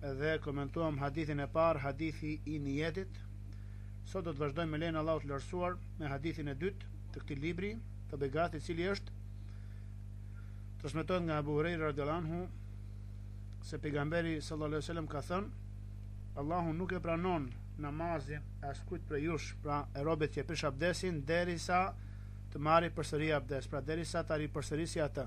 Dhe komentuam hadithin e parë, hadithi i nijetit. Sot do të vazhdojmë me lejen e Allahut të lartësuar me hadithin e dytë të këtij libri të begatë i cili është transmetohet nga Abu Huraira radhiyallahu anhu se pejgamberi sallallahu alaihi wasallam ka thënë Allahu nuk e pranon namazin e askujt prej jush, pra e robit që e prish abdesin derisa të marri përsëri abdes, pra derisa ta ripërsërisë atë.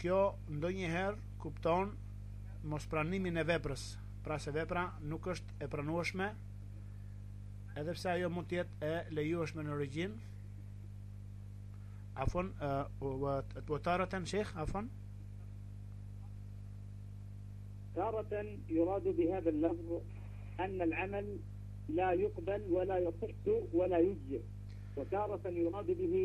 kjo ndonjëherë kupton mospranimin e veprës, pra se vepra nuk është e pranueshme, edhe pse ajo mund të jetë e lejueshme në origjinë. Afwan, wa taratan shekh, afwan? Taratan yuradu bi hadha al-lafdh anna al-amal la yuqbal, wa la yasihhu, wa la yujzi. Wa taratan yuradu bihi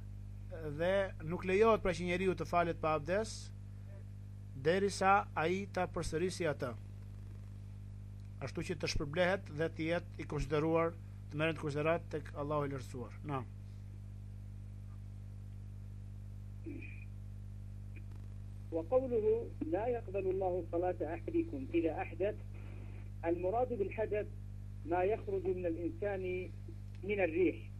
dhe nuk lejohet pra që njeriu të falet pa abdes derisa ai ta përsërisë atë ashtu që të shpërblehet dhe të jetë i konsideruar të merret në konsideratë tek Allahu i lartësuar naam wa qawluhu la yaqbalu Allahu salata ahadikum idha ahdath al murad bil hadath ma yakhruju min al insani min al rih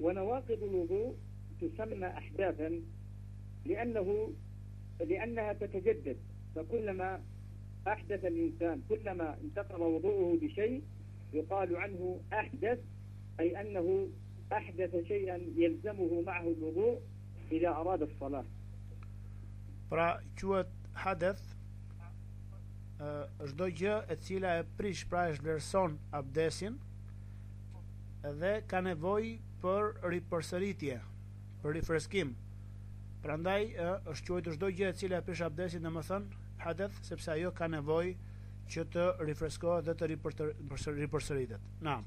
ونواقض الوضوء تسمى أحداثا لأنه لأنها تتجدد فكلما أحدث الإنسان كلما انتقم وضوءه بشيء يقال عنه أحدث أي أنه أحدث شيئا يلزمه معه الوضوء إذا أراد الصلاة Pra quhet hadeth çdo gjë e cila e prish, pra e zhvlerëson abdesin dhe ka nevojë për ripërsëritje, për rifreskim. Prandaj është quajtur çdo gjë e cila e prish abdesin, domethënë hadeth, sepse ajo ka nevojë që të rifreskohet dhe të ripërsëritet. Naam.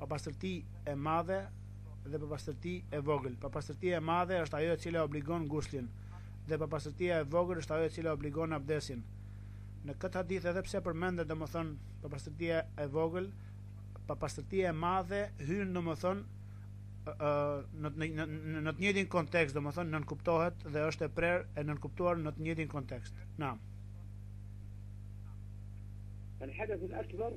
Papastërti e madhe dhe papastërti e vogël. Papastërtia e madhe është ajo e cila obligon guslin dhe papastërtia e vogël është ajo e cila obligon abdesin. Në këtë hadith edhe pse përmendet domethënë papastërtia e vogël, papastërtia e madhe hyn domethënë në në në të njëjtin kontekst, domethënë nënkuptohet dhe është e prerë e nënkuptuar në të njëjtin kontekst. Naam. Al-hadath al-akbar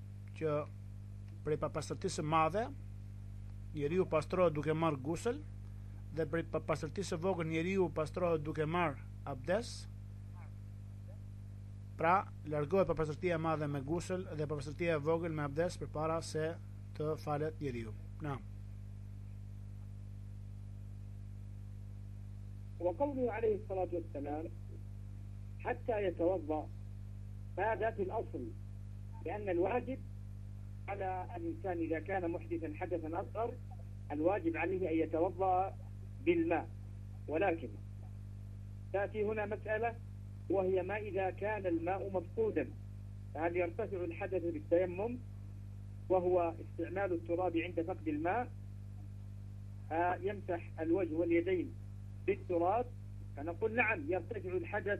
që prej papastërtisë së madhe njeriu pastrohet duke marrë gusël dhe prej papastërtisë së vogël njeriu pastrohet duke marrë abdes. Pra, largohet papastërtia e madhe me gusël dhe papastërtia e vogël me abdes përpara se të falet njeriu. Naam. Wa qawlu alayhi salatu wassalam hatta yatawadda. Hada fi al-asl. لأن الواجب على الإنسان إذا كان محدثا حدثا أصغر الواجب عليه أن يتوضأ بالماء ولكن تأتي هنا مسألة وهي ما إذا كان الماء مفقودا فهل يرتفع الحدث بالتيمم وهو استعمال التراب عند فقد الماء يمسح الوجه واليدين بالتراب فنقول نعم يرتفع الحدث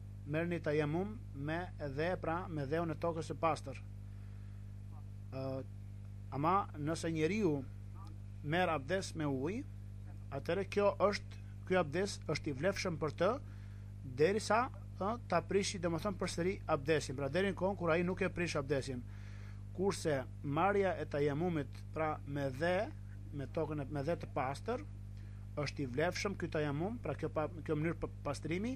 Merrni tajemum me dhe pra me dheun e tokës së pastër. Ë ama nëse njeriu merr abdes me ujë, atëre kjo është ky abdes është i vlefshëm për të derisa ë ta prishi domethën përsëri abdesin, pra deri në kohën kur ai nuk e prish abdesin. Kurse marrja e tajemumit pra me dhe, me tokën, me dhe të pastër është i vlefshëm ky tajemum, pra kjo pa, kjo mënyrë pastrimi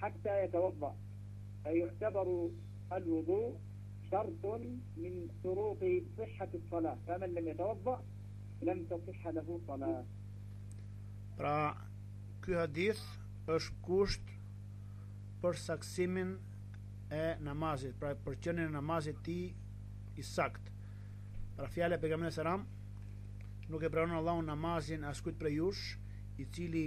hatta yatawadda fa yu'tabaru al wudu shartun min shuruti sihhati as salah fa men lam yatawadda lam tasihha lahu salah Pra ky hadith është kusht për saktësimin e namazit, pra për qenien e namazit tij i sakt. Pra fjala e pejgamberit a.s., nuk e pranon Allahu namazin askujt prej jush, i cili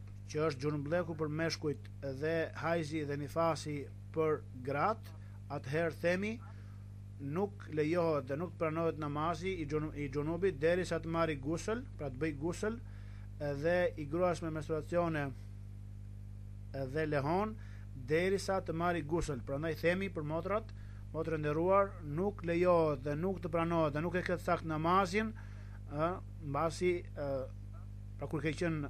që është xhunubllëku për meshkujt dhe hajzi dhe nifasi për gratë, atëherë themi, nuk lejohet dhe nuk pranohet namazi i xhunubit deri sa të marri gusël, pra të bëjë gusël, dhe i gruas me menstruacione dhe lehon deri sa të marri gusël. Prandaj themi për motrat, motër e nderuar, nuk lejohet dhe nuk të pranohet dhe nuk e ke të sakt namazin, mbasi, pra kur ke qënë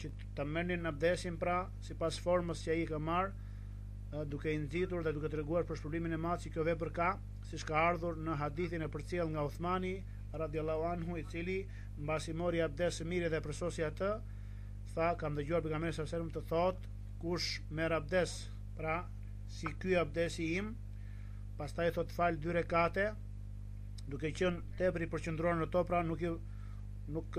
që ta merrnin abdesin pra, sipas formës që ai ka marrë, duke i nxitur dhe duke treguar për shpërblimin e madh që kjo vepër ka, siç ka ardhur në hadithin e përcjellë nga Uthmani radiallahu anhu, i cili mbasi mori abdes së miri dhe përsosi atë, tha, kam dëgjuar pejgamberin sallallahu alajhi wasallam të thotë, kush merr abdes, pra si ky abdesi im, pastaj thot fal dy rekate, duke qenë tepër i përqendruar në to, pra nuk i nuk